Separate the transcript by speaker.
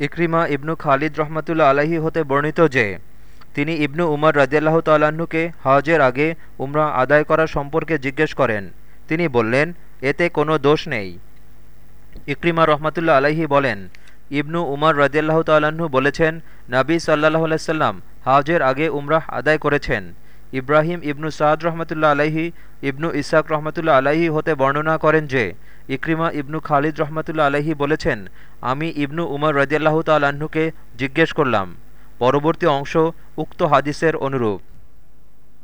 Speaker 1: ইকরিমা ইবনু খালিদ রহমতুল্লা আলাহি হতে বর্ণিত যে, তিনি ইবনু উমর রদিয়াল্লাহ তাল্লাহ্নকে হজের আগে উমরা আদায় করা সম্পর্কে জিজ্ঞেস করেন। তিনি বললেন, এতে কোনো দোষ নেই। ইকরিমা রহমতুল্লা আলাহি বলেন, ইবনু উমর রদিয়াল্লাহ তাল্লাহ্ন বলেছেন, নাবী সাল্লাহ আলাইসাল্লাম হাজের আগে উমরাহ আদায় করেছেন। ইব্রাহিম ইবনু সাদ রহমতুল্লা আলাহি ইবনু ইসাক রহমতুল্লা আলাহি হতে বর্ণনা করেন যে ইকরিমা ইবনু খালিদ রহমতুল্লা আলহি বলেছেন, আমি ইবনু উমর রদিয়াল্লাহ তাল্লাহ্নকে জিজ্ঞেস করলাম। পরবর্তী অংশ উক্ত হাদিসের অনুরূপ।